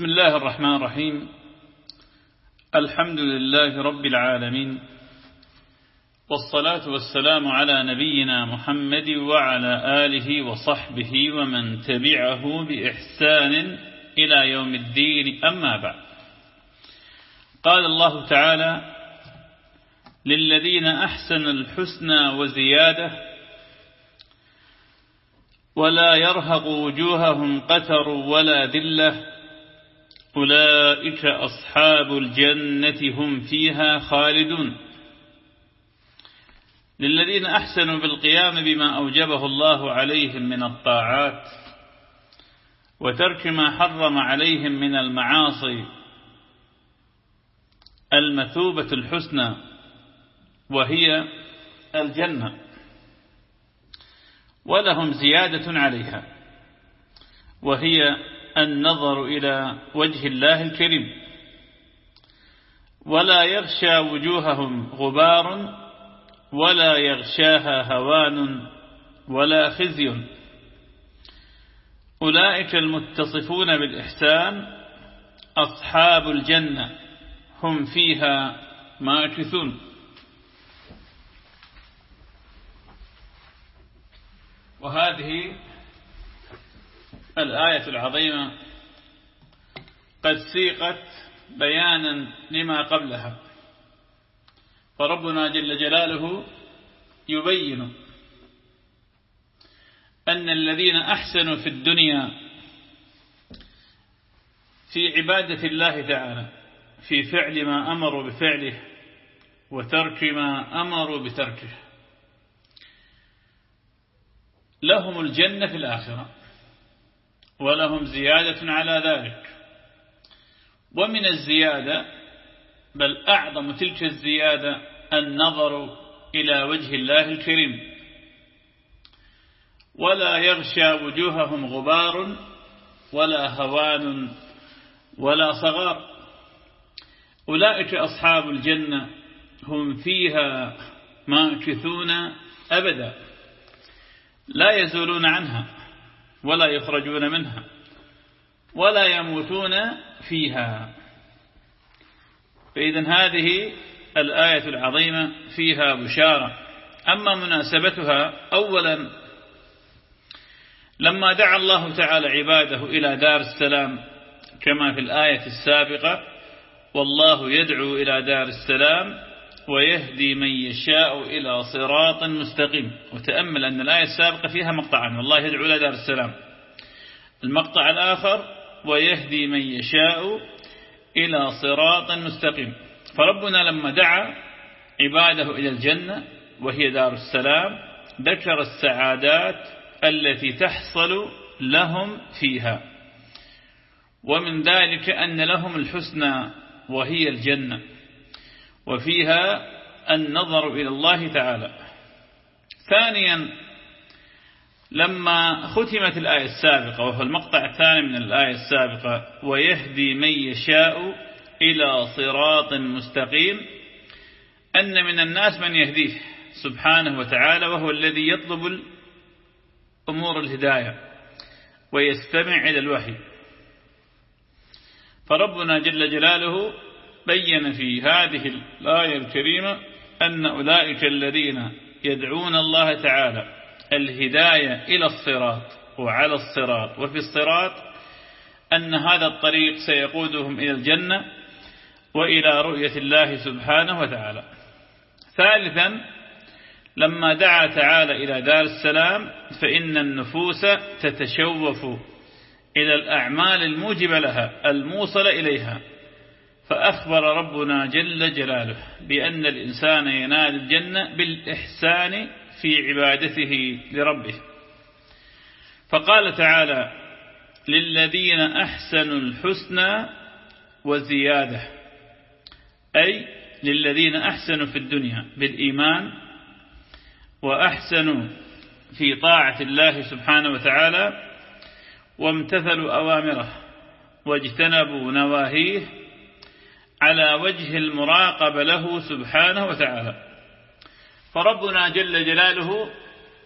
بسم الله الرحمن الرحيم. الحمد لله رب العالمين. والصلاة والسلام على نبينا محمد وعلى آله وصحبه ومن تبعه بإحسان إلى يوم الدين. أما بعد. قال الله تعالى للذين أحسنوا الحسنى وزيادة ولا يرهق وجوههم قتر ولا ذلة أولئك أصحاب الجنة هم فيها خالدون. للذين أحسنوا بالقيام بما أوجبه الله عليهم من الطاعات وترك ما حرم عليهم من المعاصي المثوبة الحسنى وهي الجنة. ولهم زيادة عليها وهي النظر إلى وجه الله الكريم. ولا يغشى وجوههم غبار ولا يغشاها هوان ولا خزي. أولئك المتصفون بالإحسان أصحاب الجنة هم فيها ماكثون. وهذه الآية العظيمة قد سيقت بيانا لما قبلها. فربنا جل جلاله يبين أن الذين أحسنوا في الدنيا في عبادة الله تعالى في فعل ما أمروا بفعله وترك ما أمروا بتركه. لهم الجنة في الآخرة. ولهم زيادة على ذلك. ومن الزيادة بل أعظم تلك الزيادة النظر إلى وجه الله الكريم. ولا يغشى وجوههم غبار ولا هوان ولا صغار. أولئك أصحاب الجنة هم فيها ماكثون أبدا لا يزولون عنها. ولا يخرجون منها ولا يموتون فيها. فإذا هذه الآية العظيمة فيها بشارة. أما مناسبتها أولا لما دعا الله تعالى عباده إلى دار السلام كما في الآية السابقة والله يدعو إلى دار السلام ويهدي من يشاء إلى صراط مستقيم. وتأمل أن الآية السابقة فيها مقطعان والله يدعو إلى دار السلام. المقطع الآخر ويهدي من يشاء إلى صراط مستقيم. فربنا لما دعا عباده إلى الجنة وهي دار السلام ذكر السعادات التي تحصل لهم فيها. ومن ذلك أن لهم الحسنى وهي الجنة. وفيها النظر إلى الله تعالى. ثانيا لما ختمت الآية السابقة وهو المقطع الثاني من الآية السابقة ويهدي من يشاء إلى صراط مستقيم أن من الناس من يهديه سبحانه وتعالى وهو الذي يطلب أمور الهداية ويستمع إلى الوحي. فربنا جل جلاله بين في هذه الآية الكريمة أن أولئك الذين يدعون الله تعالى الهداية إلى الصراط وعلى الصراط وفي الصراط أن هذا الطريق سيقودهم إلى الجنة وإلى رؤية الله سبحانه وتعالى. ثالثا لما دعا تعالى إلى دار السلام فإن النفوس تتشوف إلى الأعمال الموجبة لها الموصلة إليها. فأخبر ربنا جل جلاله بأن الإنسان ينال الجنة بالإحسان في عبادته لربه. فقال تعالى للذين أحسنوا الحسنى وزيادة أي للذين أحسنوا في الدنيا بالإيمان وأحسنوا في طاعة الله سبحانه وتعالى وامتثلوا أوامره واجتنبوا نواهيه على وجه المراقبة له سبحانه وتعالى. فربنا جل جلاله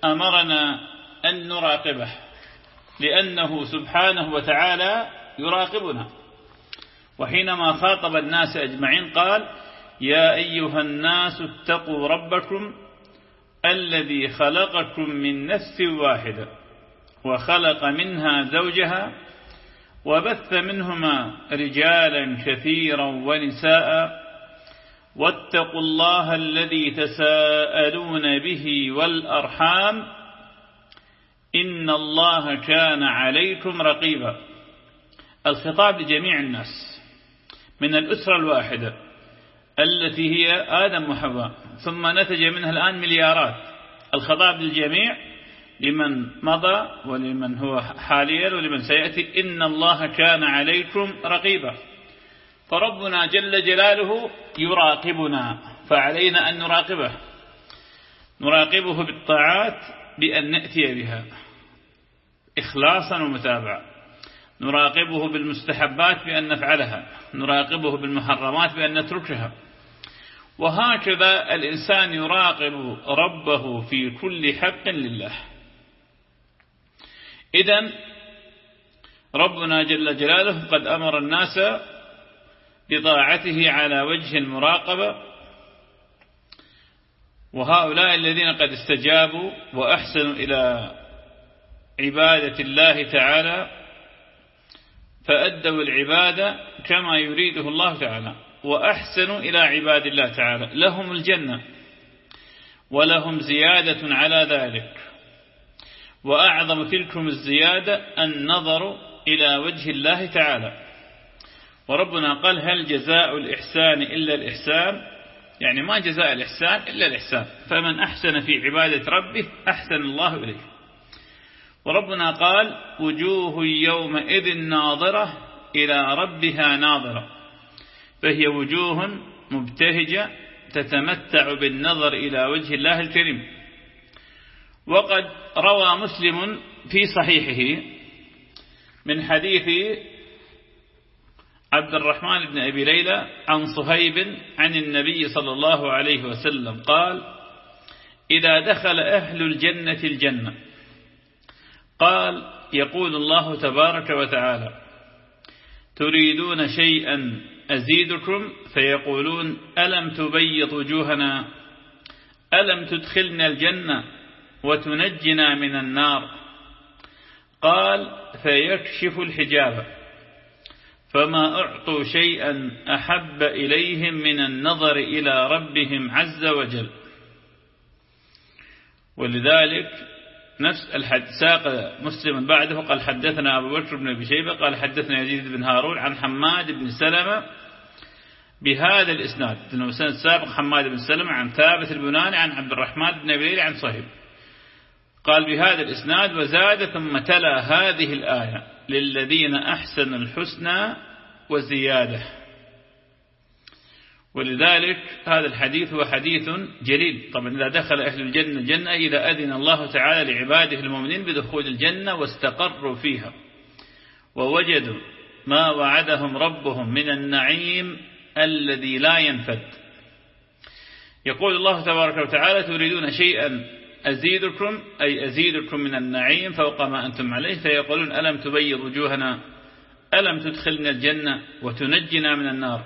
أمرنا أن نراقبه لأنه سبحانه وتعالى يراقبنا. وحينما خاطب الناس أجمعين قال يا أيها الناس اتقوا ربكم الذي خلقكم من نفس واحدة وخلق منها زوجها وبث منهما رجالا كثيرا ونساء واتقوا الله الذي تساءلون به والأرحام إن الله كان عليكم رقيبا. الخطاب لجميع الناس من الأسرة الواحدة التي هي آدم وحواء ثم نتج منها الآن مليارات. الخطاب للجميع لمن مضى ولمن هو حاليا ولمن سيأتي. إن الله كان عليكم رقيبا. فربنا جل جلاله يراقبنا فعلينا أن نراقبه. نراقبه بالطاعات بأن نأتي بها. إخلاصا ومتابعة. نراقبه بالمستحبات بأن نفعلها. نراقبه بالمحرمات بأن نتركها. وهكذا الإنسان يراقب ربه في كل حق لله. إذا ربنا جل جلاله قد أمر الناس بطاعته على وجه المراقبة وهؤلاء الذين قد استجابوا وأحسنوا إلى عبادة الله تعالى فأدوا العبادة كما يريده الله تعالى وأحسنوا إلى عباد الله تعالى لهم الجنة ولهم زيادة على ذلك. وأعظم تلكم الزيادة النظر إلى وجه الله تعالى. وربنا قال هل جزاء الإحسان إلا الإحسان؟ يعني ما جزاء الإحسان إلا الإحسان. فمن أحسن في عبادة ربه أحسن الله إليه. وربنا قال وجوه يومئذ ناظرة إلى ربها ناظرة. فهي وجوه مبتهجة تتمتع بالنظر إلى وجه الله الكريم. وقد روى مسلم في صحيحه من حديث عبد الرحمن بن أبي ليلى عن صهيب عن النبي صلى الله عليه وسلم قال إذا دخل أهل الجنة الجنة. قال يقول الله تبارك وتعالى تريدون شيئا أزيدكم؟ فيقولون ألم تبيض وجوهنا؟ ألم تدخلنا الجنة؟ وتنجنا من النار. قال فيكشف الحجاب. فما أعطوا شيئا أحب إليهم من النظر إلى ربهم عز وجل. ولذلك نفس الحد ساق مسلم بعده قال حدثنا أبو بكر بن أبي شيبة قال حدثنا يزيد بن هارون عن حماد بن سلمة بهذا الإسناد. سنة سابق حماد بن سلمة عن ثابت البناني عن عبد الرحمن بن أبي عن صهيب. قال بهذا الإسناد وزاد ثم تلا هذه الآية للذين أحسنوا الحسنى وزيادة. ولذلك هذا الحديث هو حديث جليل. طبعا إذا دخل أهل الجنة الجنة إذا أذن الله تعالى لعباده المؤمنين بدخول الجنة واستقروا فيها. ووجدوا ما وعدهم ربهم من النعيم الذي لا ينفد. يقول الله تبارك وتعالى تريدون شيئا أزيدكم أي أزيدكم من النعيم فوق ما أنتم عليه فيقولون ألم تبيض وجوهنا؟ ألم تدخلنا الجنة وتنجنا من النار؟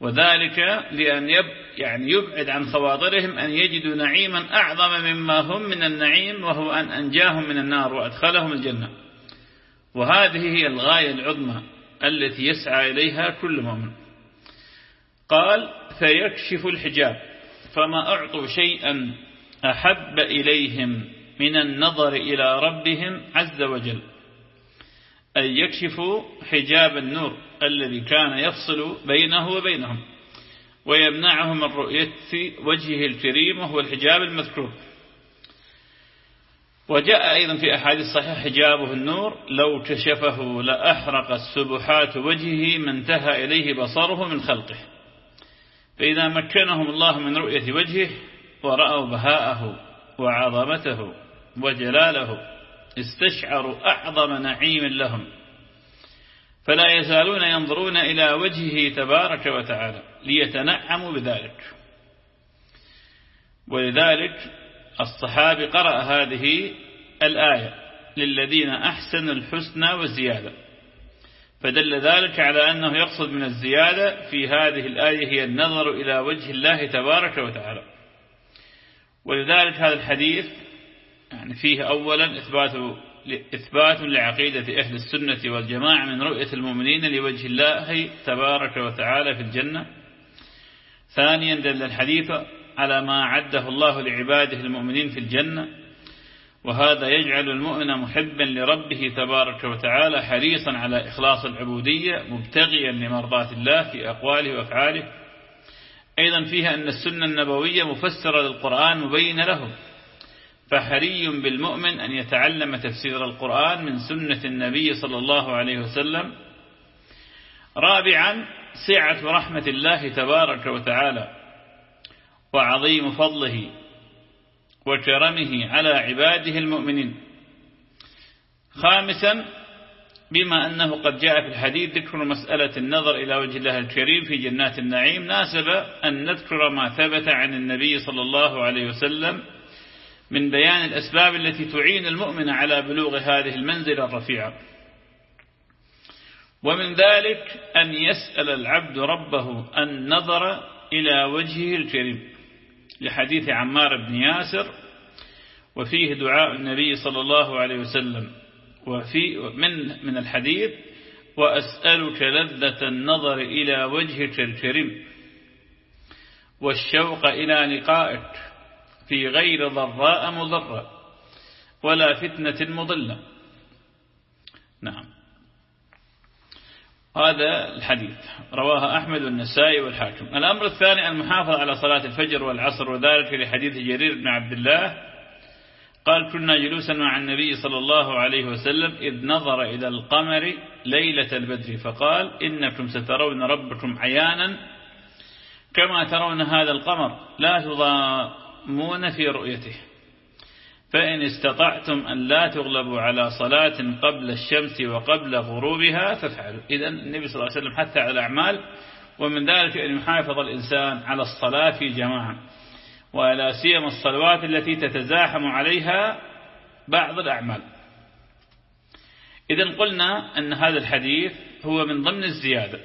وذلك لأن يب يعني يبعد عن خواطرهم أن يجدوا نعيما أعظم مما هم من النعيم وهو أن أنجاهم من النار وأدخلهم الجنة. وهذه هي الغاية العظمى التي يسعى إليها كل مؤمن. قال فيكشف الحجاب فما أعطوا شيئا أحب إليهم من النظر إلى ربهم عز وجل أي يكشف حجاب النور الذي كان يفصل بينه وبينهم ويمنعهم من رؤية وجهه الكريم وهو الحجاب المذكور. وجاء أيضا في أحاديث صحيح حجابه النور لو كشفه لأحرق السبحات وجهه ما انتهى إليه بصره من خلقه. فإذا مكنهم الله من رؤية وجهه ورأوا بهاءه وعظمته وجلاله استشعروا أعظم نعيم لهم. فلا يزالون ينظرون إلى وجهه تبارك وتعالى ليتنعموا بذلك. ولذلك الصحابي قرأ هذه الآية للذين أحسنوا الحسنى والزيادة فدل ذلك على أنه يقصد من الزيادة في هذه الآية هي النظر إلى وجه الله تبارك وتعالى. ولذلك هذا الحديث يعني فيه أولا إثبات إثبات لعقيدة أهل السنة والجماعة من رؤية المؤمنين لوجه الله تبارك وتعالى في الجنة. ثانيا دل الحديث على ما عده الله لعباده المؤمنين في الجنة وهذا يجعل المؤمن محبا لربه تبارك وتعالى حريصا على إخلاص العبودية مبتغيا لمرضات الله في أقواله وأفعاله. أيضا فيها أن السنة النبوية مفسرة للقرآن مبينة له. فحري بالمؤمن أن يتعلم تفسير القرآن من سنة النبي صلى الله عليه وسلم. رابعا سعة رحمة الله تبارك وتعالى وعظيم فضله وكرمه على عباده المؤمنين. خامسا بما أنه قد جاء في الحديث ذكر مسألة النظر إلى وجه الله الكريم في جنات النعيم ناسب أن نذكر ما ثبت عن النبي صلى الله عليه وسلم من بيان الأسباب التي تعين المؤمن على بلوغ هذه المنزلة الرفيعة. ومن ذلك أن يسأل العبد ربه النظر إلى وجهه الكريم. لحديث عمار بن ياسر وفيه دعاء النبي صلى الله عليه وسلم. وفي من من الحديث وأسألك لذة النظر إلى وجهك الكريم والشوق إلى لقائك في غير ضراء مضرة ولا فتنة مضلة. نعم. هذا الحديث. رواه أحمد والنسائي والحاكم. الأمر الثاني المحافظة على صلاة الفجر والعصر وذلك لحديث جرير بن عبد الله قال كنا جلوسا مع النبي صلى الله عليه وسلم إذ نظر إلى القمر ليلة البدر فقال إنكم سترون ربكم عيانا كما ترون هذا القمر لا تضامون في رؤيته. فإن استطعتم أن لا تغلبوا على صلاة قبل الشمس وقبل غروبها فافعلوا. إذا النبي صلى الله عليه وسلم حث على الأعمال ومن ذلك أن يحافظ الإنسان على الصلاة في جماعة. ولا سيما الصلوات التي تتزاحم عليها بعض الأعمال. إذا قلنا أن هذا الحديث هو من ضمن الزيادة.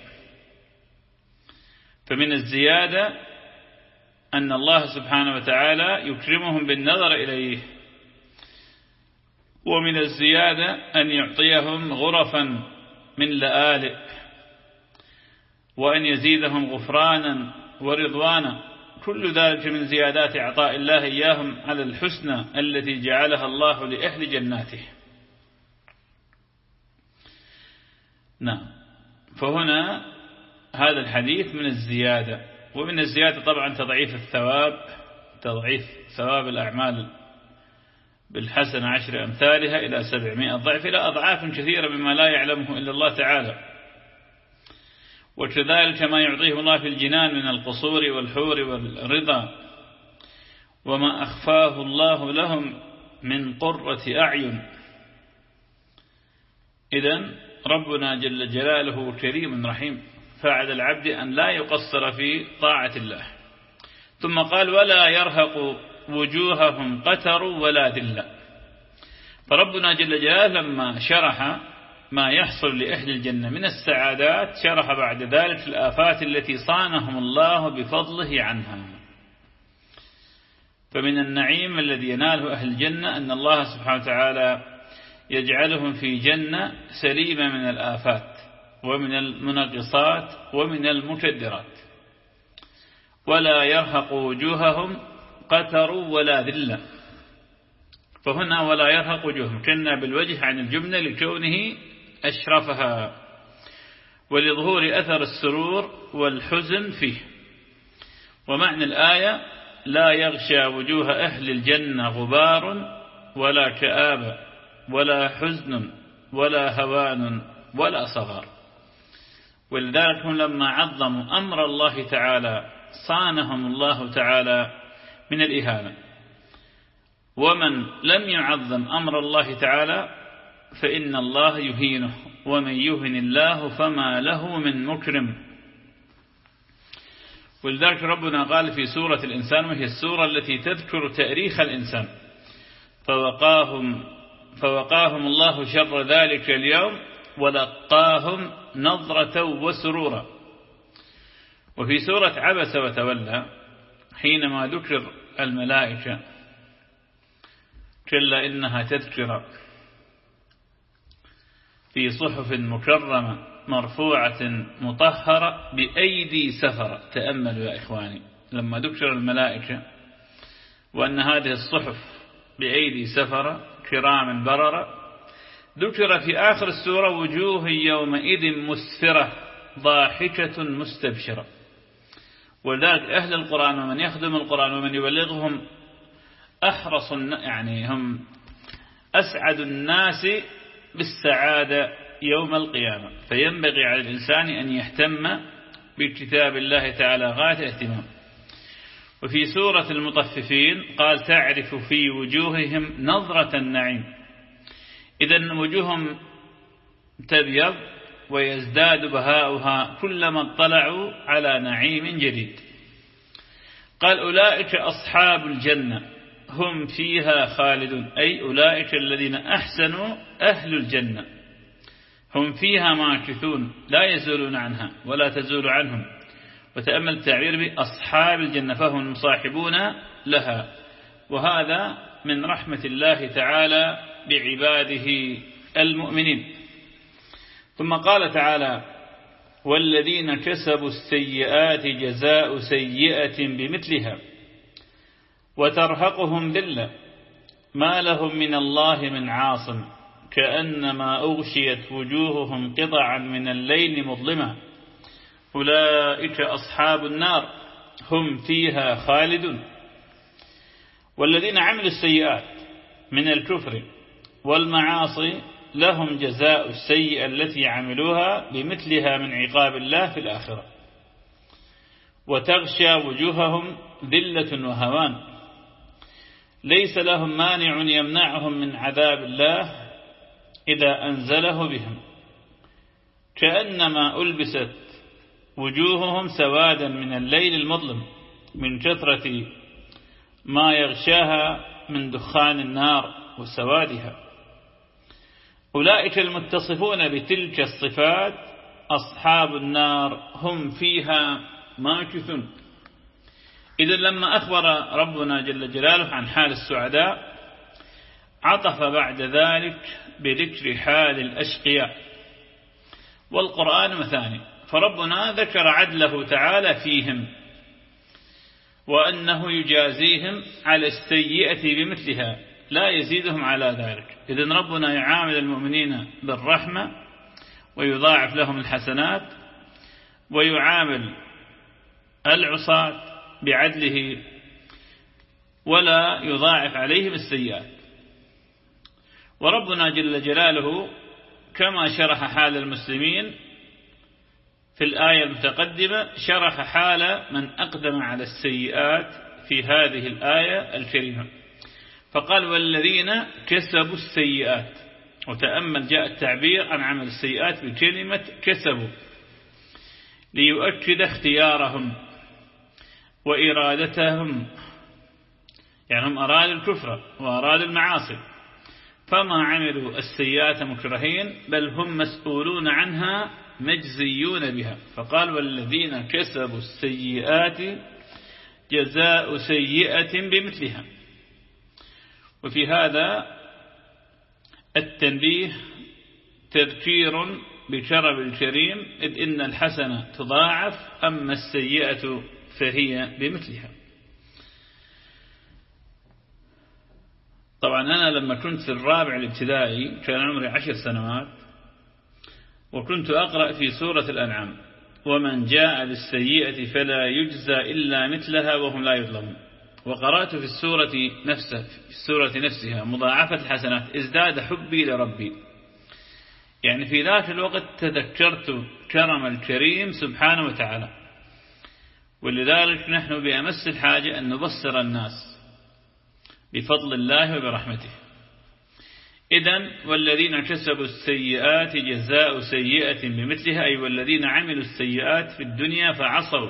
فمن الزيادة أن الله سبحانه وتعالى يكرمهم بالنظر إليه. ومن الزيادة أن يعطيهم غرفا من لآلئ وأن يزيدهم غفرانا ورضوانا. كل ذلك من زيادات عطاء الله إياهم على الحسنى التي جعلها الله لأهل جناته. نعم. فهنا هذا الحديث من الزيادة ومن الزيادة طبعا تضعيف الثواب تضعيف ثواب الأعمال بالحسن عشر أمثالها إلى سبعمائة ضعف إلى أضعاف كثيرة مما لا يعلمه إلا الله تعالى. وكذلك ما يعطيه الله في الجنان من القصور والحور والرضا وما أخفاه الله لهم من قرة أعين. إذا ربنا جل جلاله كريم رحيم. فعد العبد أن لا يقصر في طاعة الله. ثم قال ولا يرهق وجوههم قتر ولا ذلة. فربنا جل جلاله لما شرح ما يحصل لأهل الجنة من السعادات شرح بعد ذلك الآفات التي صانهم الله بفضله عنها. فمن النعيم الذي يناله أهل الجنة أن الله سبحانه وتعالى يجعلهم في جنة سليمة من الآفات ومن المنقصات ومن المكدرات. ولا يرهق وجوههم قتر ولا ذلة. فهنا ولا يرهق وجوههم. كنا بالوجه عن الجملة لكونه أشرفها ولظهور أثر السرور والحزن فيه. ومعنى الآية لا يغشى وجوه أهل الجنة غبار ولا كآبة ولا حزن ولا هوان ولا صغار. ولذلك لما عظموا أمر الله تعالى صانهم الله تعالى من الإهانة. ومن لم يعظم أمر الله تعالى فإن الله يهينه ومن يهن الله فما له من مكرم. ولذلك ربنا قال في سورة الإنسان وهي السورة التي تذكر تأريخ الإنسان. فوقاهم, فوقاهم الله شر ذلك اليوم ولقاهم نظرة وسرورا. وفي سورة عبس وتولى حينما ذكر الملائكة كلا إنها تذكر في صحف مكرمة مرفوعة مطهرة بأيدي سفر. تأملوا يا إخواني لما ذكر الملائكة وأن هذه الصحف بأيدي سفر كرام بررة ذكر في آخر السورة وجوه يومئذ مسفرة ضاحكة مستبشرة. ولذلك أهل القرآن ومن يخدم القرآن ومن يبلغهم أحرص يعني هم أسعد الناس بالسعادة يوم القيامة. فينبغي على الإنسان أن يهتم بكتاب الله تعالى غاية الاهتمام. وفي سورة المطففين قال تعرف في وجوههم نظرة النعيم. إذا وجوههم تبيض ويزداد بهاؤها كلما اطلعوا على نعيم جديد. قال أولئك أصحاب الجنة. هم فيها خالدون. أي أولئك الذين أحسنوا أهل الجنة. هم فيها ماكثون لا يزولون عنها ولا تزول عنهم. وتأمل التعبير بأصحاب الجنة فهم مصاحبون لها. وهذا من رحمة الله تعالى بعباده المؤمنين. ثم قال تعالى والذين كسبوا السيئات جزاء سيئة بمثلها وترهقهم ذلة. ما لهم من الله من عاصم كأنما أغشيت وجوههم قطعا من الليل مظلما أولئك أصحاب النار هم فيها خالدون. والذين عملوا السيئات من الكفر والمعاصي لهم جزاء السيئة التي عملوها بمثلها من عقاب الله في الآخرة. وتغشى وجوههم ذلة وهوان. ليس لهم مانع يمنعهم من عذاب الله إذا أنزله بهم. كأنما ألبست وجوههم سوادا من الليل المظلم من كثرة ما يغشاها من دخان النار وسوادها. أولئك المتصفون بتلك الصفات أصحاب النار هم فيها ماكثون. إذا لما أخبر ربنا جل جلاله عن حال السعداء عطف بعد ذلك بذكر حال الأشقياء. والقرآن مثاني فربنا ذكر عدله تعالى فيهم وأنه يجازيهم على السيئة بمثلها لا يزيدهم على ذلك. إذن ربنا يعامل المؤمنين بالرحمة ويضاعف لهم الحسنات ويعامل العصاة بعدله ولا يضاعف عليهم السيئات وربنا جل جلاله كما شرح حال المسلمين في الآية المتقدمة شرح حال من أقدم على السيئات في هذه الآية الكريمة. فقال والذين كسبوا السيئات. وتأمل جاء التعبير عن عمل السيئات بكلمة كسبوا ليؤكد اختيارهم. وإرادتهم. يعني هم أرادوا الكفر وأرادوا المعاصي. فما عملوا السيئات مكرهين بل هم مسؤولون عنها مجزيون بها. فقال والذين كسبوا السيئات جزاء سيئة بمثلها. وفي هذا التنبيه تذكير بشرب الكريم إذ إن الحسنة تضاعف أما السيئة فهي بمثلها. طبعا أنا لما كنت في الرابع الابتدائي كان عمري عشر سنوات وكنت أقرأ في سورة الأنعام ومن جاء بالسيئة فلا يجزى إلا مثلها وهم لا يظلمون. وقرأت في السورة نفسها في السورة نفسها مضاعفة الحسنات ازداد حبي لربي يعني في ذاك الوقت تذكرت كرم الكريم سبحانه وتعالى. ولذلك نحن بأمس الحاجة أن نبصر الناس بفضل الله وبرحمته. إذا والذين كسبوا السيئات جزاء سيئة بمثلها أي والذين عملوا السيئات في الدنيا فعصوا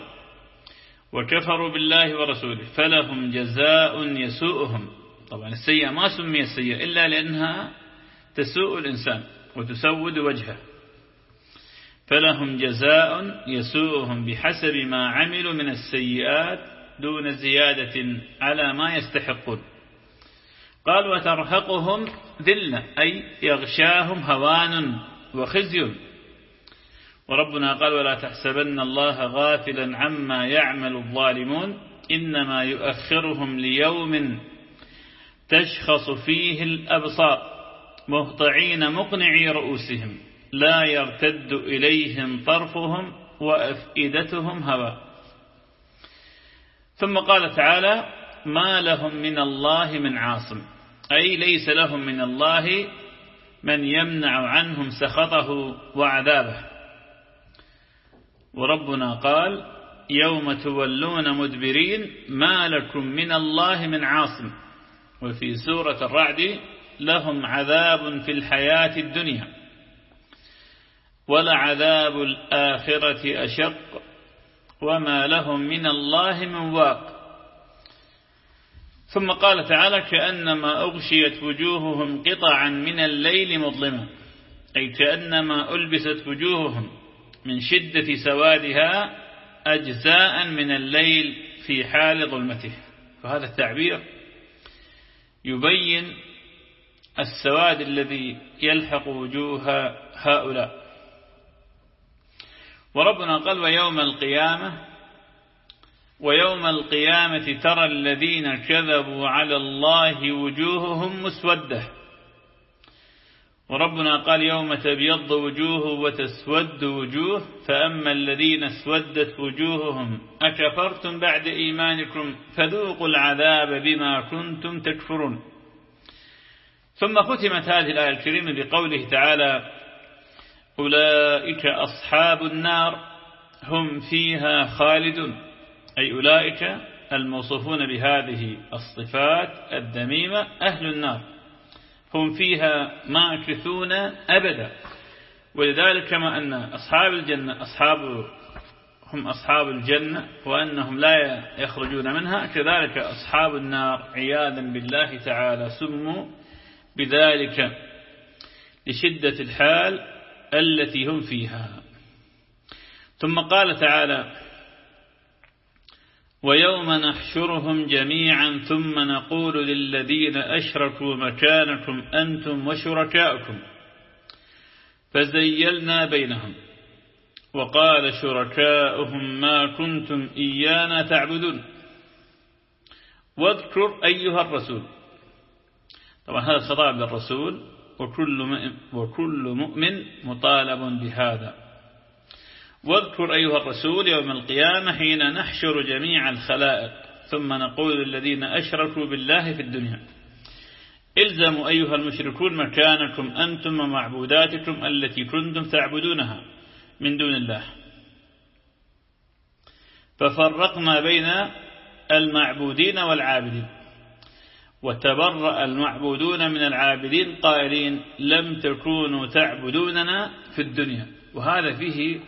وكفروا بالله ورسوله فلهم جزاء يسوءهم. طبعا السيئة ما سمي السيئة إلا لأنها تسوء الإنسان وتسود وجهه. فلهم جزاء يسوءهم بحسب ما عملوا من السيئات دون زيادة على ما يستحقون. قال وترهقهم ذلة أي يغشاهم هوان وخزي. وربنا قال ولا تحسبن الله غافلا عما يعمل الظالمون إنما يؤخرهم ليوم تشخص فيه الأبصار مهطعين مقنعي رؤوسهم. لا يرتد إليهم طرفهم وأفئدتهم هوى. ثم قال تعالى ما لهم من الله من عاصم. أي ليس لهم من الله من يمنع عنهم سخطه وعذابه. وربنا قال يوم تولون مدبرين ما لكم من الله من عاصم. وفي سورة الرعد لهم عذاب في الحياة الدنيا. ولعذاب الآخرة أشق وما لهم من الله من واق. ثم قال تعالى كأنما أغشيت وجوههم قطعا من الليل مظلمة أي كأنما ألبست وجوههم من شدة سوادها أجزاء من الليل في حال ظلمته. فهذا التعبير يبين السواد الذي يلحق وجوه هؤلاء. وربنا قال ويوم القيامة ويوم القيامة ترى الذين كذبوا على الله وجوههم مسودة. وربنا قال يوم تبيض وجوه وتسود وجوه فأما الذين اسودت وجوههم أكفرتم بعد إيمانكم؟ فذوقوا العذاب بما كنتم تكفرون. ثم ختمت هذه الآية الكريمة بقوله تعالى أولئك أصحاب النار هم فيها خالدون. أي أولئك الموصوفون بهذه الصفات الذميمة أهل النار. هم فيها ماكثون أبدا. ولذلك كما أن أصحاب الجنة أصحاب هم أصحاب الجنة وأنهم لا يخرجون منها كذلك أصحاب النار عياذا بالله تعالى سموا بذلك لشدة الحال التي هم فيها. ثم قال تعالى ويوم نحشرهم جميعا ثم نقول للذين أشركوا مكانكم أنتم وشركاؤكم. فزيلنا بينهم وقال شركاؤهم ما كنتم إيانا تعبدون. واذكر أيها الرسول. طبعا هذا خطاب للرسول. وكل وكل مؤمن مطالب بهذا. واذكر أيها الرسول يوم القيامة حين نحشر جميع الخلائق ثم نقول للذين أشركوا بالله في الدنيا إلزموا أيها المشركون مكانكم أنتم ومعبوداتكم التي كنتم تعبدونها من دون الله. ففرقنا بين المعبودين والعابدين. وتبرأ المعبودون من العابدين قائلين لم تكونوا تعبدوننا في الدنيا. وهذا فيه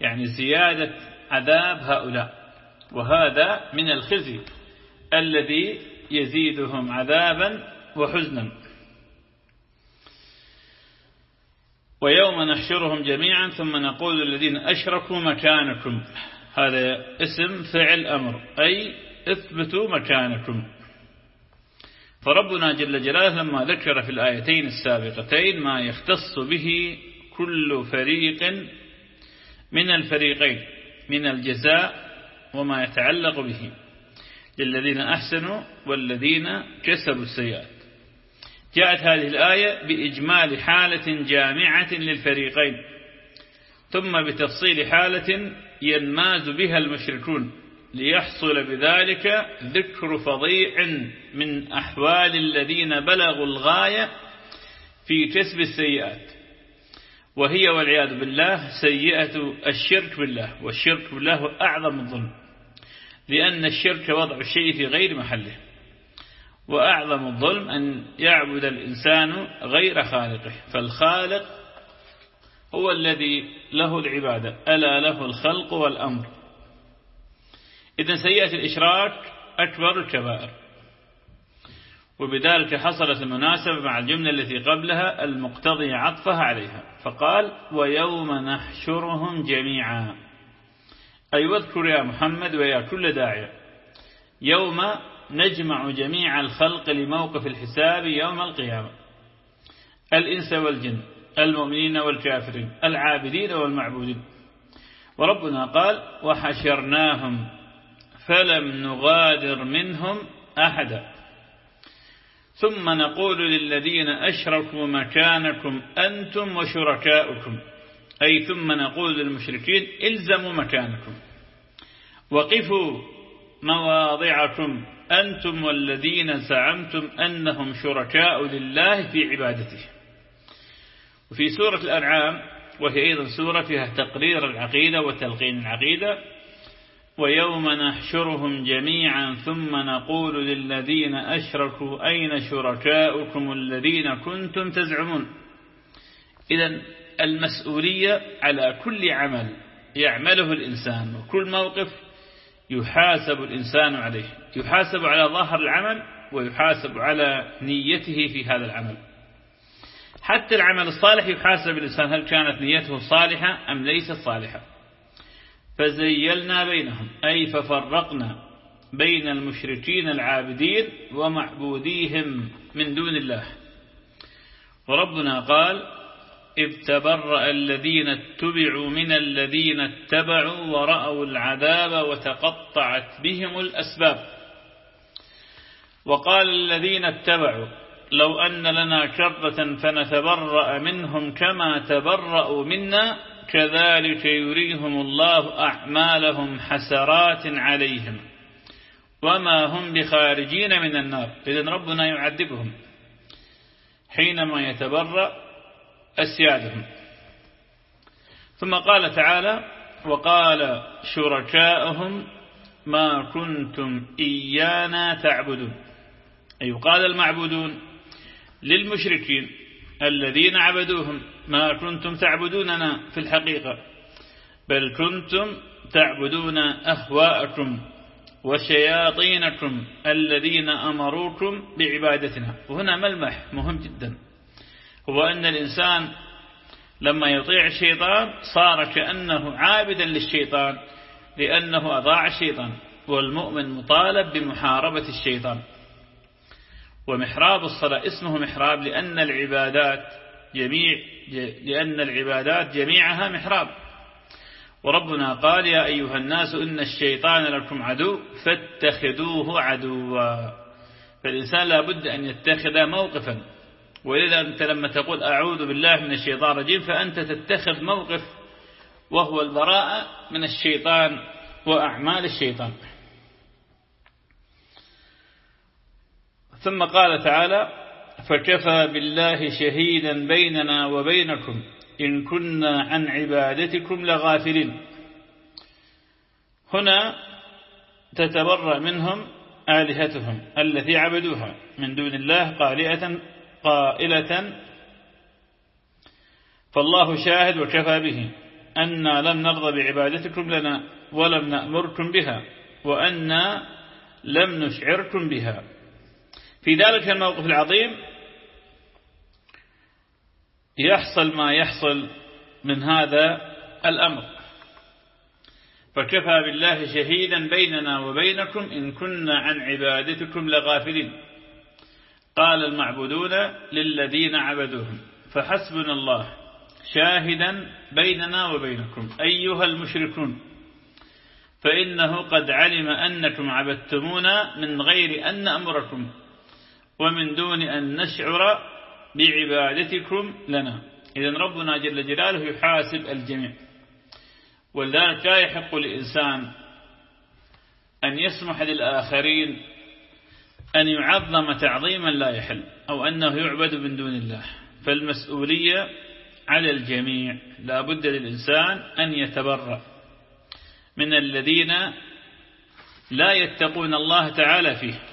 يعني زيادة عذاب هؤلاء. وهذا من الخزي الذي يزيدهم عذابا وحزنا. ويوم نحشرهم جميعا ثم نقول للذين أشركوا مكانكم. هذا اسم فعل أمر أي اثبتوا مكانكم. فربنا جل جلاله لما ذكر في الآيتين السابقتين ما يختص به كل فريق من الفريقين من الجزاء وما يتعلق به للذين أحسنوا والذين كسبوا السيئات. جاءت هذه الآية بإجمال حالة جامعة للفريقين ثم بتفصيل حالة ينماز بها المشركون. ليحصل بذلك ذكر فظيع من أحوال الذين بلغوا الغاية في كسب السيئات. وهي والعياذ بالله سيئة الشرك بالله والشرك بالله أعظم الظلم لأن الشرك وضع الشيء في غير محله. وأعظم الظلم أن يعبد الإنسان غير خالقه فالخالق هو الذي له العبادة ألا له الخلق والأمر. إذن سيئة الإشراك أكبر الكبائر. وبذلك حصلت المناسبة مع الجملة التي قبلها المقتضي عطفها عليها. فقال ويوم نحشرهم جميعا. أي واذكر يا محمد ويا كل داعية يوم نجمع جميع الخلق لموقف الحساب يوم القيامة. الإنس والجن المؤمنين والكافرين العابدين والمعبودين. وربنا قال وحشرناهم. فلم نغادر منهم أحدا. ثم نقول للذين أشركوا مكانكم أنتم وشركاؤكم. أي ثم نقول للمشركين إلزموا مكانكم. وقفوا مواضعكم أنتم والذين زعمتم أنهم شركاء لله في عبادته. وفي سورة الأنعام وهي أيضا سورة فيها تقرير العقيدة وتلقين العقيدة ويوم نحشرهم جميعا ثم نقول للذين أشركوا أين شركاؤكم الذين كنتم تزعمون؟ إذا المسؤولية على كل عمل يعمله الإنسان وكل موقف يحاسب الإنسان عليه يحاسب على ظاهر العمل ويحاسب على نيته في هذا العمل. حتى العمل الصالح يحاسب الإنسان هل كانت نيته صالحة أم ليست صالحة؟ فزيلنا بينهم أي ففرقنا بين المشركين العابدين ومعبوديهم من دون الله. وربنا قال إذ تبرأ الذين اتبعوا من الذين اتبعوا ورأوا العذاب وتقطعت بهم الأسباب. وقال الذين اتبعوا لو أن لنا كرة فنتبرأ منهم كما تبرأوا منا كذلك يريهم الله أعمالهم حسرات عليهم وما هم بخارجين من النار. إذن ربنا يعذبهم حينما يتبرأ أسيادهم. ثم قال تعالى وقال شركاءهم ما كنتم إيانا تعبدون. أي قال المعبودون للمشركين الذين عبدوهم ما كنتم تعبدوننا في الحقيقة بل كنتم تعبدون أهواءكم وشياطينكم الذين أمروكم بعبادتنا. وهنا ملمح مهم جدا. هو أن الإنسان لما يطيع الشيطان صار كأنه عابدا للشيطان لأنه أضاع الشيطان والمؤمن مطالب بمحاربة الشيطان. ومحراب الصلاة. اسمه محراب لأن العبادات جميع لأن العبادات جميعها محراب. وربنا قال يا أيها الناس إن الشيطان لكم عدو فاتخذوه عدوا. فالإنسان لا بد أن يتخذ موقفا. وإذا أنت لما تقول أعوذ بالله من الشيطان الرجيم فأنت تتخذ موقف وهو البراءة من الشيطان وأعمال الشيطان. ثم قال تعالى فكفى بالله شهيدا بيننا وبينكم إن كنا عن عبادتكم لغافلين. هنا تتبرأ منهم آلهتهم التي عبدوها من دون الله قائلة قائلة. فالله شاهد وكفى به أنا لم نرضى بعبادتكم لنا ولم نأمركم بها وأنا لم نشعركم بها. في ذلك الموقف العظيم يحصل ما يحصل من هذا الأمر. فكفى بالله شهيدا بيننا وبينكم إن كنا عن عبادتكم لغافلين. قال المعبودون للذين عبدوهم فحسبنا الله شاهدا بيننا وبينكم أيها المشركون. فإنه قد علم أنكم عبدتمونا من غير أن أمركم ومن دون أن نشعر بعبادتكم لنا. إذا ربنا جل جلاله يحاسب الجميع. ولذلك لا يحق لإنسان أن يسمح للآخرين أن يعظم تعظيما لا يحل أو أنه يعبد من دون الله. فالمسؤولية على الجميع. لا بد للإنسان أن يتبرأ من الذين لا يتقون الله تعالى فيه.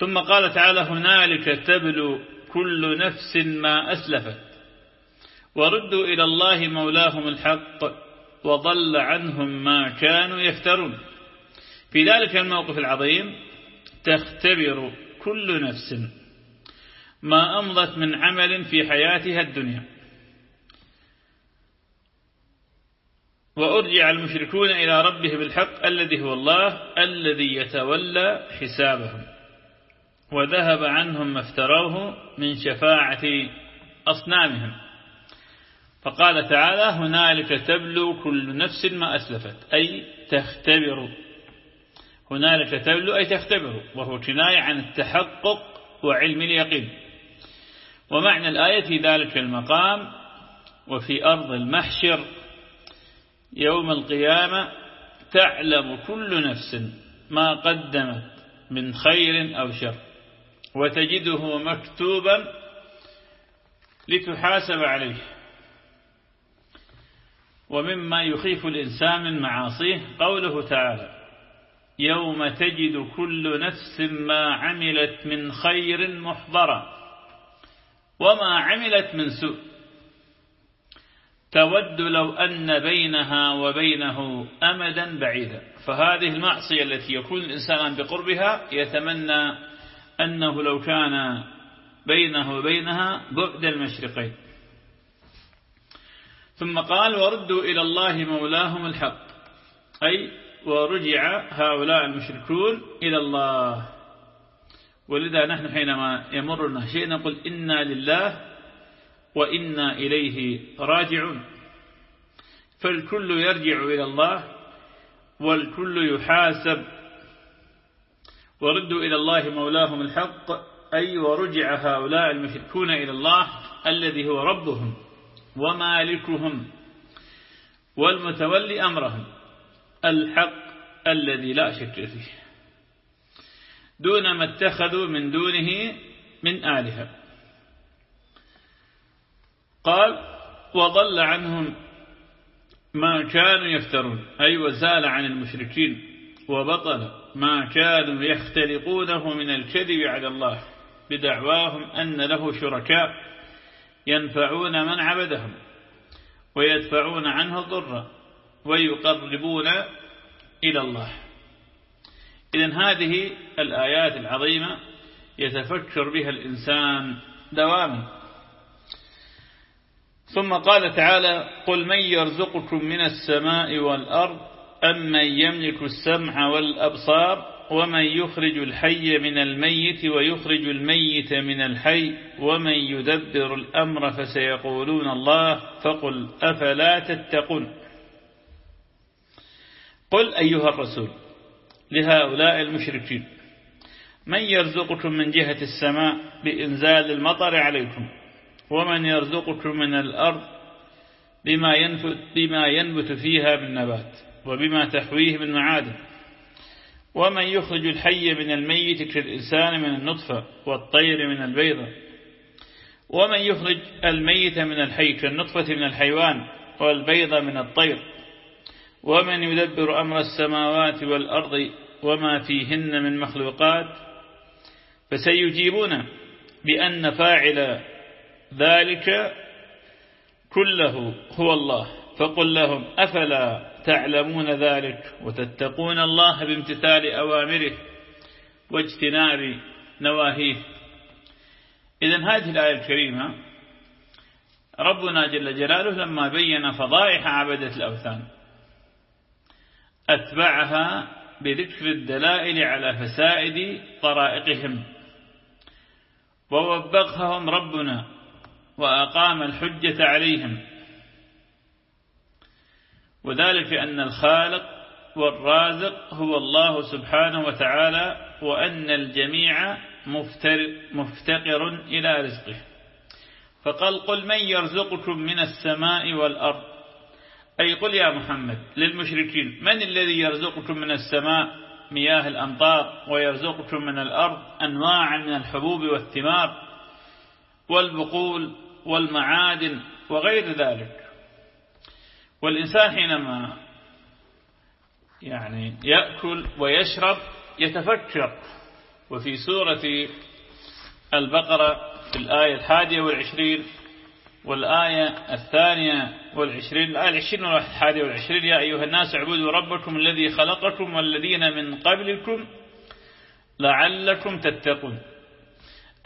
ثم قال تعالى هنالك تبلو كل نفس ما أسلفت وردوا إلى الله مولاهم الحق وضل عنهم ما كانوا يفترون. في ذلك الموقف العظيم تختبر كل نفس ما أمضت من عمل في حياتها الدنيا. وأرجع المشركون إلى ربه بالحق الذي هو الله الذي يتولى حسابهم. وذهب عنهم ما افتروه من شفاعة أصنامهم. فقال تعالى هنالك تبلو كل نفس ما أسلفت أي تختبر. هنالك تبلو أي تختبر وهو كناية عن التحقق وعلم اليقين. ومعنى الآية في ذلك المقام وفي أرض المحشر يوم القيامة تعلم كل نفس ما قدمت من خير أو شر. وتجده مكتوبا لتحاسب عليه. ومما يخيف الإنسان من معاصيه قوله تعالى يوم تجد كل نفس ما عملت من خير محضرا وما عملت من سوء. تود لو أن بينها وبينه أمدا بعيدا. فهذه المعصية التي يكون الإنسان بقربها يتمنى أنه لو كان بينه وبينها بعد المشرقين. ثم قال وردوا إلى الله مولاهم الحق. أي ورجع هؤلاء المشركون إلى الله. ولذا نحن حينما يمرنا شيء نقول إنا لله وإنا إليه راجعون. فالكل يرجع إلى الله والكل يحاسب وردوا إلى الله مولاهم الحق أي ورجع هؤلاء المشركون إلى الله الذي هو ربهم ومالكهم والمتولي أمرهم الحق الذي لا شك فيه. دون ما اتخذوا من دونه من آلهة. قال وضل عنهم ما كانوا يفترون أي وزال عن المشركين وبطل ما كانوا يختلقونه من الكذب على الله بدعواهم أن له شركاء ينفعون من عبدهم ويدفعون عنه الضر ويقربون إلى الله. إذن هذه الآيات العظيمة يتفكر بها الإنسان دواما ثم قال تعالى قل من يرزقكم من السماء والأرض أم من يملك السمع والأبصار ومن يخرج الحي من الميت ويخرج الميت من الحي ومن يدبر الأمر فسيقولون الله فقل أفلا تتقون قل أيها الرسول لهؤلاء المشركين من يرزقكم من جهة السماء بإنزال المطر عليكم ومن يرزقكم من الأرض بما ينبت فيها من نبات وبما تحويه من معادن. ومن يخرج الحي من الميت كالإنسان من النطفة والطير من البيضة. ومن يخرج الميت من الحي كالنطفة من الحيوان والبيضة من الطير. ومن يدبر أمر السماوات والأرض وما فيهن من مخلوقات. فسيجيبون بأن فاعل ذلك كله هو الله. فقل لهم أفلا تعلمون ذلك وتتقون الله بامتثال أوامره واجتناب نواهيه. إذا هذه الآية الكريمة ربنا جل جلاله لما بين فضائح عبدة الأوثان أتبعها بذكر الدلائل على فسائد طرائقهم ووبخهم ربنا وأقام الحجة عليهم. وذلك أن الخالق والرازق هو الله سبحانه وتعالى وأن الجميع مفتقر إلى رزقه. فقال قل من يرزقكم من السماء والأرض؟ أي قل يا محمد للمشركين من الذي يرزقكم من السماء؟ مياه الأمطار ويرزقكم من الأرض أنواع من الحبوب والثمار والبقول والمعادن وغير ذلك. والإنسان حينما يعني يأكل ويشرب يتفكر. وفي سورة البقرة في الآية الحادية والعشرين والآية الثانية والعشرين الآية العشرين والحادية والعشرين. يا أيها الناس اعبدوا ربكم الذي خلقكم والذين من قبلكم لعلكم تتقون.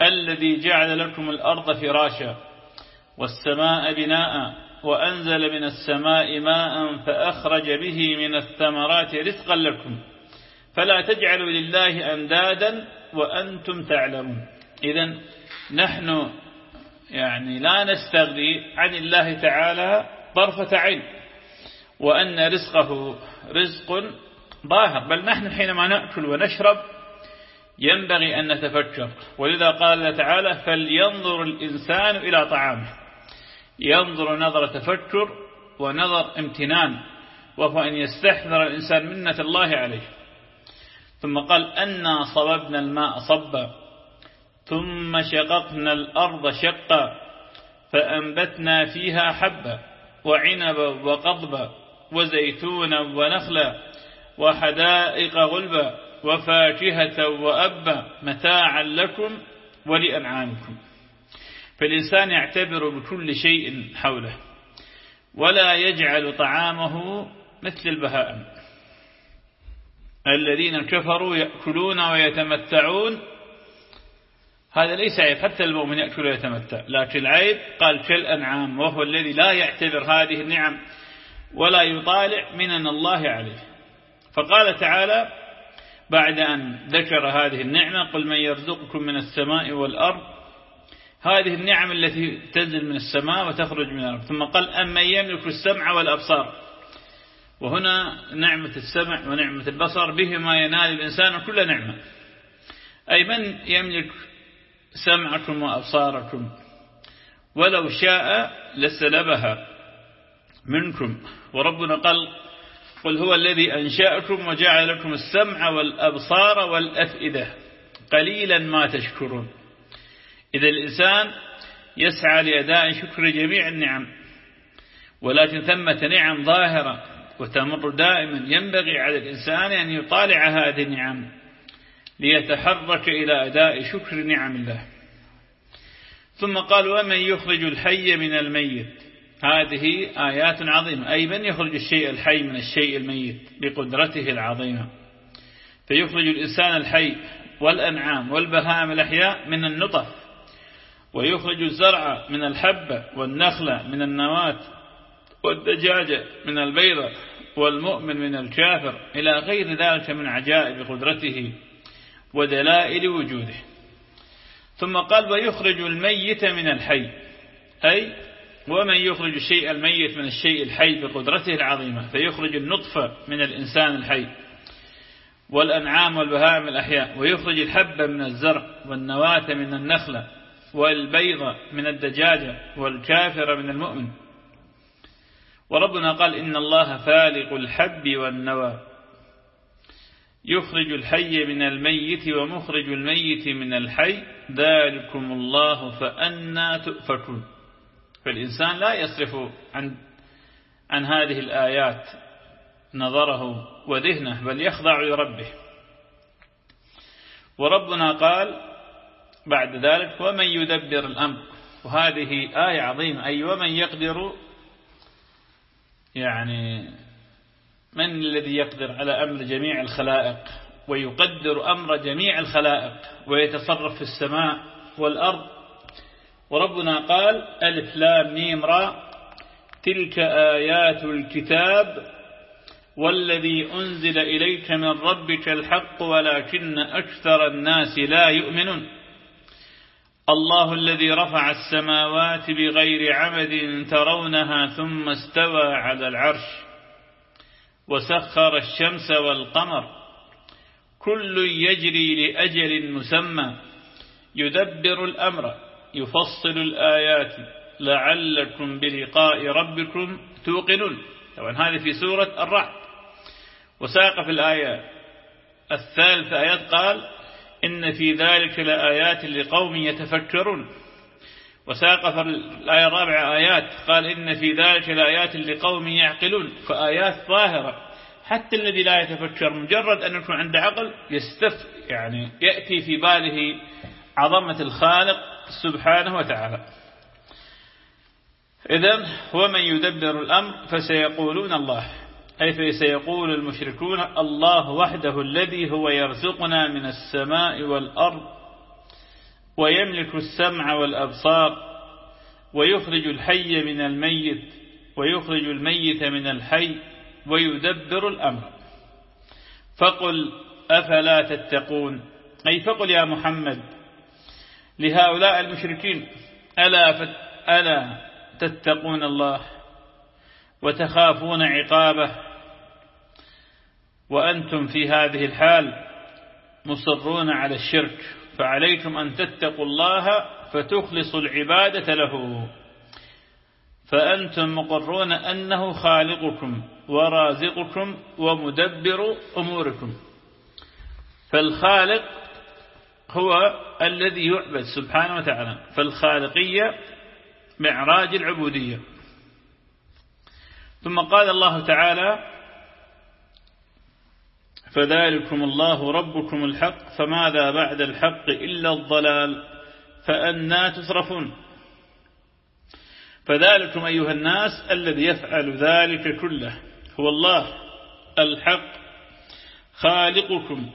الذي جعل لكم الأرض فراشا والسماء بناء وأنزل من السماء ماء فأخرج به من الثمرات رزقا لكم. فلا تجعلوا لله أندادا وأنتم تعلمون. إذا نحن يعني لا نستغني عن الله تعالى طرفة عين وأن رزقه رزق ظاهر. بل نحن حينما نأكل ونشرب ينبغي أن نتفكر. ولذا قال تعالى فلينظر الإنسان إلى طعامه. ينظر نظر تفكر ونظر امتنان وهو أن يستحذر الإنسان منة الله عليه. ثم قال أنا صببنا الماء صبا ثم شققنا الأرض شقا فأنبتنا فيها حبا وعنبا وقضبا وزيتونا ونخلا وحدائق غلبا وفاكهة وأبا متاعا لكم ولأنعامكم. فالإنسان يعتبر بكل شيء حوله ولا يجعل طعامه مثل البهائم. الذين كفروا يأكلون ويتمتعون. هذا ليس عيب حتى المؤمن يأكل ويتمتع. لكن العيب قال كالأنعام وهو الذي لا يعتبر هذه النعم ولا يطالع منن الله عليه. فقال تعالى بعد أن ذكر هذه النعمة قل من يرزقكم من السماء والأرض هذه النعم التي تنزل من السماء وتخرج من الأرض. ثم قال أمن يملك السمع والأبصار. وهنا نعمة السمع ونعمة البصر بهما ينال الإنسان كل نعمة. أي من يملك سمعكم وأبصاركم؟ ولو شاء لسلبها منكم. وربنا قال قل هو الذي أنشأكم وجعل لكم السمع والأبصار والأفئدة. قليلا ما تشكرون. إذا الإنسان يسعى لأداء شكر جميع النعم ولكن ثمة نعم ظاهرة وتمر دائما ينبغي على الإنسان أن يطالع هذه النعم ليتحرك إلى أداء شكر نعم الله. ثم قال ومن يخرج الحي من الميت هذه آيات عظيمة. أي من يخرج الشيء الحي من الشيء الميت بقدرته العظيمة؟ فيخرج الإنسان الحي والأنعام والبهائم الأحياء من النطف. ويخرج الزرع من الحبة والنخلة من النواة والدجاجة من البيضة والمؤمن من الكافر إلى غير ذلك من عجائب قدرته ودلائل وجوده. ثم قال ويخرج الميت من الحي. أي ومن يخرج الشيء الميت من الشيء الحي بقدرته العظيمة فيخرج النطفة من الإنسان الحي. والأنعام والبهائم الأحياء. ويخرج الحب من الزرع والنواة من النخلة. والبيضة من الدجاجة والكافر من المؤمن. وربنا قال إن الله فالق الحب والنوى. يخرج الحي من الميت ومخرج الميت من الحي. ذلكم الله فأنا تؤفكون. فالإنسان لا يصرف عن عن هذه الآيات نظره وذهنه بل يخضع لربه. وربنا قال بعد ذلك ومن يدبر الأمر. وهذه آية عظيمة. أي ومن يقدر يعني من الذي يقدر على أمر جميع الخلائق؟ ويقدر أمر جميع الخلائق ويتصرف في السماء والأرض. وربنا قال ألف لام ميم را. تلك آيات الكتاب والذي أنزل إليك من ربك الحق ولكن أكثر الناس لا يؤمنون. الله الذي رفع السماوات بغير عمد ترونها ثم استوى على العرش وسخر الشمس والقمر. كل يجري لأجل مسمى. يدبر الأمر يفصل الآيات. لعلكم بلقاء ربكم توقنون. طبعا هذه في سورة الرعد. وساق في الآية. الثالثة آيات قال إن في ذلك لآيات لقوم يتفكرون. وساق في الآية الرابعة آيات قال إن في ذلك لآيات لقوم يعقلون. فآيات ظاهرة حتى الذي لا يتفكر مجرد أن يكون عنده عقل يستف يعني يأتي في باله عظمة الخالق سبحانه وتعالى. إذن ومن يدبر الأمر فسيقولون الله. أي فسيقول المشركون الله وحده الذي هو يرزقنا من السماء والأرض ويملك السمع والأبصار ويخرج الحي من الميت ويخرج الميت من الحي ويدبر الأمر. فقل أفلا تتقون؟ أي فقل يا محمد لهؤلاء المشركين ألا, ألا تتقون الله؟ وتخافون عقابه. وأنتم في هذه الحال مصرون على الشرك فعليكم أن تتقوا الله فتخلصوا العبادة له. فأنتم مقرون أنه خالقكم ورازقكم ومدبر أموركم. فالخالق هو الذي يعبد سبحانه وتعالى فالخالقية معراج العبودية. ثم قال الله تعالى فذلكم الله ربكم الحق فماذا بعد الحق إلا الضلال؟ فأنا تصرفون. فذلكم أيها الناس الذي يفعل ذلك كله هو الله الحق خالقكم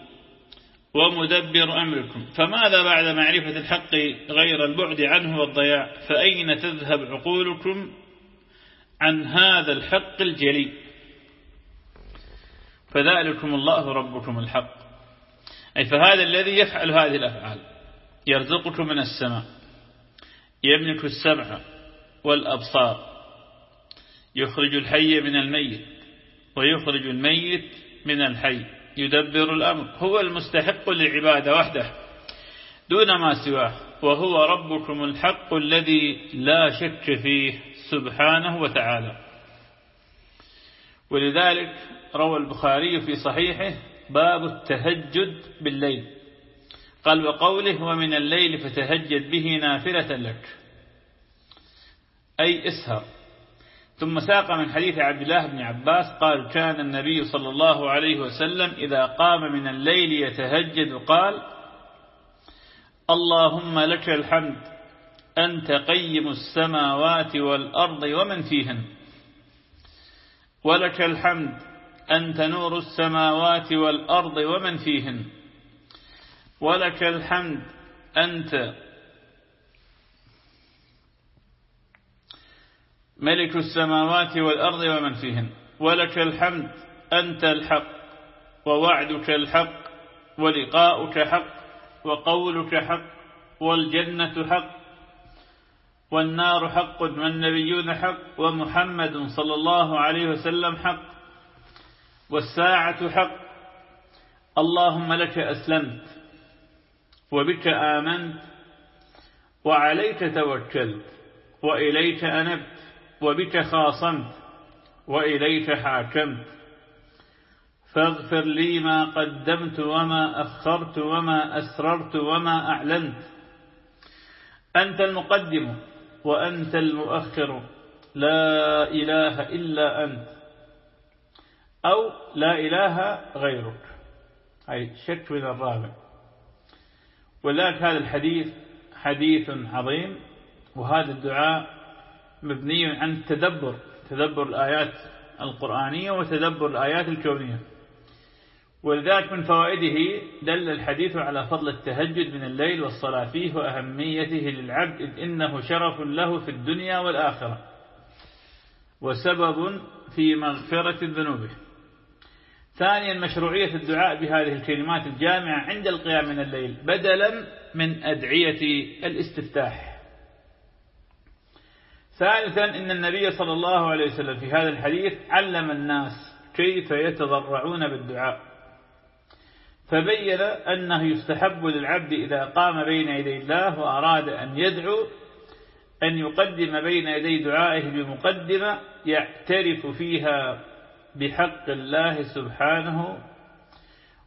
ومدبر أمركم. فماذا بعد معرفة الحق غير البعد عنه والضياع؟ فأين تذهب عقولكم عن هذا الحق الجلي. فذلكم الله ربكم الحق. أي فهذا الذي يفعل هذه الأفعال. يرزقكم من السماء. يملك السمع والأبصار. يخرج الحي من الميت ويخرج الميت من الحي. يدبر الأمر. هو المستحق للعبادة وحده. دون ما سواه. وهو ربكم الحق الذي لا شك فيه سبحانه وتعالى. ولذلك روى البخاري في صحيحه باب التهجد بالليل. قال وقوله ومن الليل فتهجد به نافلة لك. أي اسهر. ثم ساق من حديث عبد الله بن عباس قال كان النبي صلى الله عليه وسلم إذا قام من الليل يتهجد قال اللهم لك الحمد أنت قيم السماوات والأرض ومن فيهن. ولك الحمد أنت نور السماوات والأرض ومن فيهن. ولك الحمد أنت ملك السماوات والأرض ومن فيهن. ولك الحمد أنت الحق ووعدك الحق ولقاؤك حق وقولك حق والجنة حق والنار حق والنبيون حق ومحمد صلى الله عليه وسلم حق والساعة حق. اللهم لك أسلمت وبك آمنت وعليك توكلت وإليك أنبت وبك خاصمت وإليك حاكمت. فاغفر لي ما قدمت وما أخرت وما أسررت وما أعلنت. أنت المقدم وأنت المؤخر. لا إله إلا أنت. أو لا إله غيرك. أي شك من الرابع. ولذلك هذا الحديث حديث عظيم. وهذا الدعاء مبني عن التدبر تدبر الآيات القرآنية وتدبر الآيات الكونية. ولذلك من فوائده دل الحديث على فضل التهجد من الليل والصلاة فيه وأهميته للعبد إذ إنه شرف له في الدنيا والآخرة وسبب في مغفرة ذنوبه. ثانيا مشروعية الدعاء بهذه الكلمات الجامعة عند القيام من الليل بدلا من أدعية الاستفتاح. ثالثا إن النبي صلى الله عليه وسلم في هذا الحديث علم الناس كيف يتضرعون بالدعاء. فبين أنه يستحب للعبد إذا قام بين يدي الله وأراد أن يدعو أن يقدم بين يدي دعائه بمقدمة يعترف فيها بحق الله سبحانه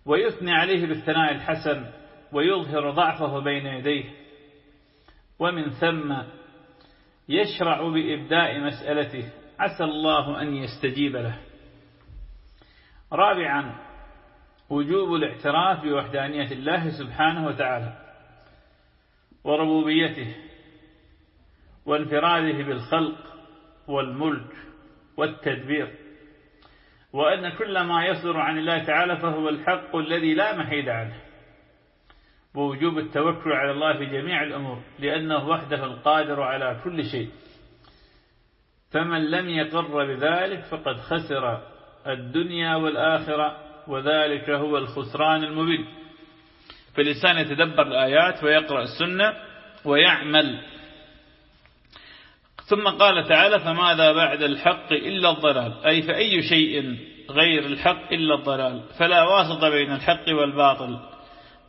ويثني عليه بالثناء الحسن ويظهر ضعفه بين يديه. ومن ثم يشرع بإبداء مسألته. عسى الله أن يستجيب له. رابعا وجوب الاعتراف بوحدانية الله سبحانه وتعالى وربوبيته وانفراده بالخلق والملك والتدبير وأن كل ما يصدر عن الله تعالى فهو الحق الذي لا محيد عنه ووجوب التوكل على الله في جميع الأمور لأنه وحده القادر على كل شيء. فمن لم يقر بذلك فقد خسر الدنيا والآخرة وذلك هو الخسران المبين. فالإنسان يتدبر الآيات ويقرأ السنة ويعمل. ثم قال تعالى فماذا بعد الحق إلا الضلال؟ أي فأي شيء غير الحق إلا الضلال؟ فلا واسط بين الحق والباطل.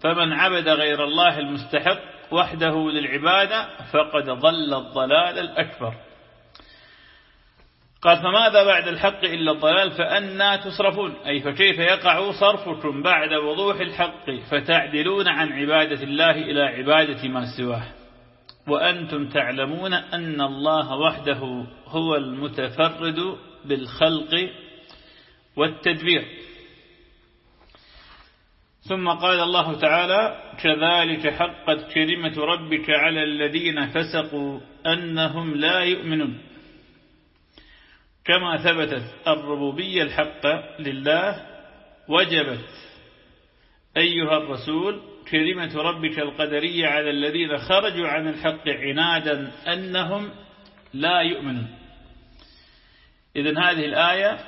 فمن عبد غير الله المستحق وحده للعبادة فقد ضل الضلال الأكبر. قال فماذا بعد الحق إلا الضلال؟ فأنا تصرفون. أي فكيف يقع صرفكم بعد وضوح الحق فتعدلون عن عبادة الله إلى عبادة ما سواه؟ وأنتم تعلمون أن الله وحده هو المتفرد بالخلق والتدبير. ثم قال الله تعالى كذلك حقت كلمة ربك على الذين فسقوا أنهم لا يؤمنون. كما ثبتت الربوبية الحقة لله وجبت أيها الرسول كلمة ربك القدرية على الذين خرجوا عن الحق عنادا أنهم لا يؤمنون. إذن هذه الآية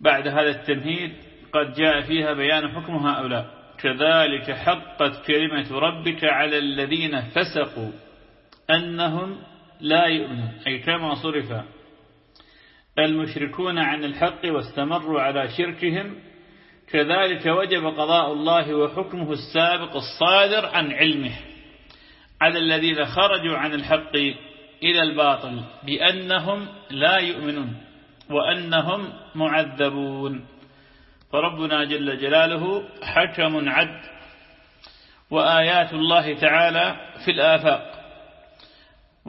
بعد هذا التمهيد قد جاء فيها بيان حكم هؤلاء كذلك حقت كلمة ربك على الذين فسقوا أنهم لا يؤمنون أي كما صرف المشركون عن الحق واستمروا على شركهم. كذلك وجب قضاء الله وحكمه السابق الصادر عن علمه. على الذين خرجوا عن الحق إلى الباطل بأنهم لا يؤمنون وأنهم معذبون. فربنا جل جلاله حكم عد وآيات الله تعالى في الآفاق.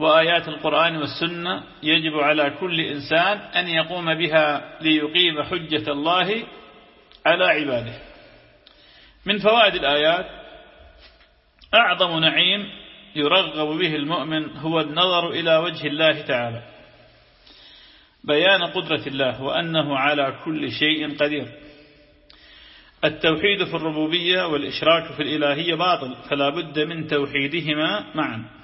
وآيات القرآن والسنة يجب على كل إنسان أن يقوم بها ليقيم حجة الله على عباده. من فوائد الآيات أعظم نعيم يرغب به المؤمن هو النظر إلى وجه الله تعالى. بيان قدرة الله وأنه على كل شيء قدير. التوحيد في الربوبية والإشراك في الإلهية باطل فلا بد من توحيدهما معا.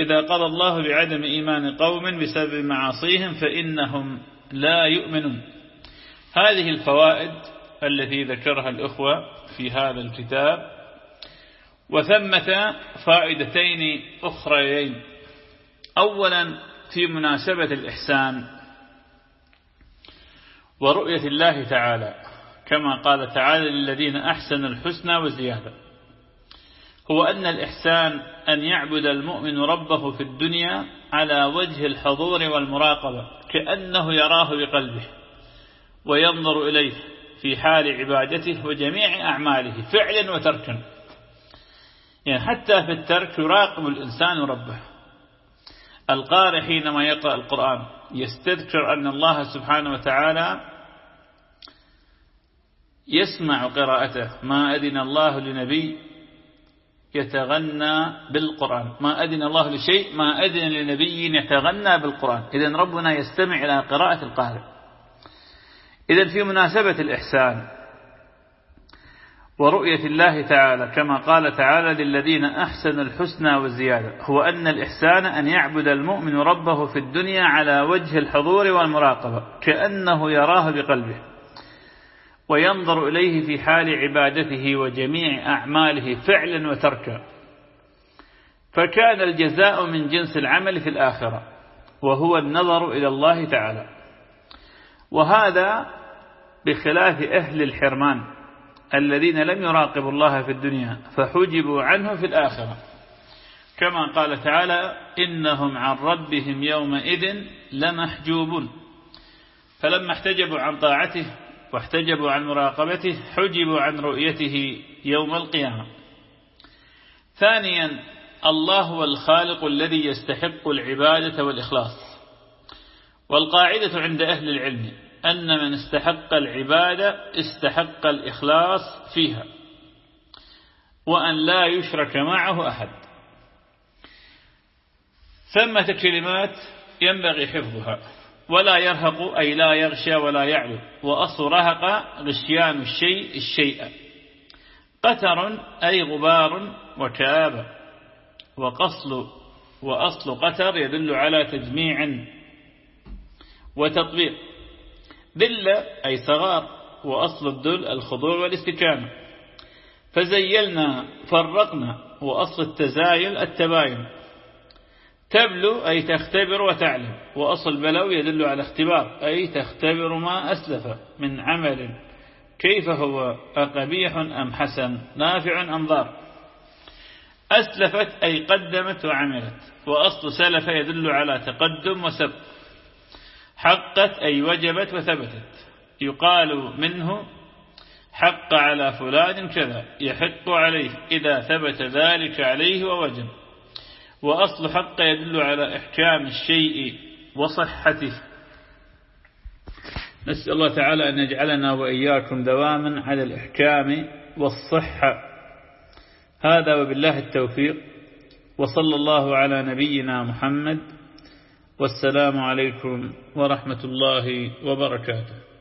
إذا قضى الله بعدم إيمان قوم بسبب معاصيهم فإنهم لا يؤمنون. هذه الفوائد التي ذكرها الأخوة في هذا الكتاب وثمة فائدتين أخريين. أولا في مناسبة الإحسان ورؤية الله تعالى كما قال تعالى للذين أحسنوا الحسنى وزيادة. هو أن الإحسان أن يعبد المؤمن ربه في الدنيا على وجه الحضور والمراقبة كأنه يراه بقلبه وينظر إليه في حال عبادته وجميع أعماله فعلا وتركا. يعني حتى في الترك يراقب الإنسان ربه. القارئ حينما يقرأ القرآن يستذكر أن الله سبحانه وتعالى يسمع قراءته ما أذن الله لنبي يتغنى بالقرآن. ما أذن الله لشيء ما أذن لنبي يتغنى بالقرآن. إذن ربنا يستمع إلى قراءة القارئ. إذن في مناسبة الإحسان ورؤية الله تعالى كما قال تعالى للذين أحسن الحسنى والزيادة. هو أن الإحسان أن يعبد المؤمن ربه في الدنيا على وجه الحضور والمراقبة كأنه يراه بقلبه. وينظر إليه في حال عبادته وجميع أعماله فعلا وتركا. فكان الجزاء من جنس العمل في الآخرة وهو النظر إلى الله تعالى. وهذا بخلاف أهل الحرمان الذين لم يراقبوا الله في الدنيا فحجبوا عنه في الآخرة. كما قال تعالى إنهم عن ربهم يومئذ لمحجوبون. فلما احتجبوا عن طاعته واحتجبوا عن مراقبته حجبوا عن رؤيته يوم القيامة. ثانيا الله هو الخالق الذي يستحق العبادة والإخلاص. والقاعدة عند أهل العلم أن من استحق العبادة استحق الإخلاص فيها وأن لا يشرك معه أحد. ثمة كلمات ينبغي حفظها. ولا يرهق أي لا يغشى ولا يعلو. وأصل رهق غشيان الشيء الشيء. قتر أي غبار وكآبة وقصل وأصل قتر يدل على تجميع. وتطبيق. دل أي صغار. وأصل الدل الخضوع والاستكامة فزيلنا فرقنا. وأصل التزايل التباين. تبلو أي تختبر وتعلم. وأصل بلو يدل على اختبار أي تختبر ما أسلف من عمل. كيف هو؟ أقبيح أم حسن؟ نافع أم ضار؟ أسلفت أي قدمت وعملت. وأصل سلف يدل على تقدم وسبق حقت أي وجبت وثبتت. يقال منه حق على فلان كذا يحق عليه إذا ثبت ذلك عليه ووجب. وأصل حق يدل على إحكام الشيء وصحته. نسأل الله تعالى أن يجعلنا وإياكم دواما على الإحكام والصحة. هذا وبالله التوفيق. وصلى الله على نبينا محمد. والسلام عليكم ورحمة الله وبركاته.